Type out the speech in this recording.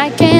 I can't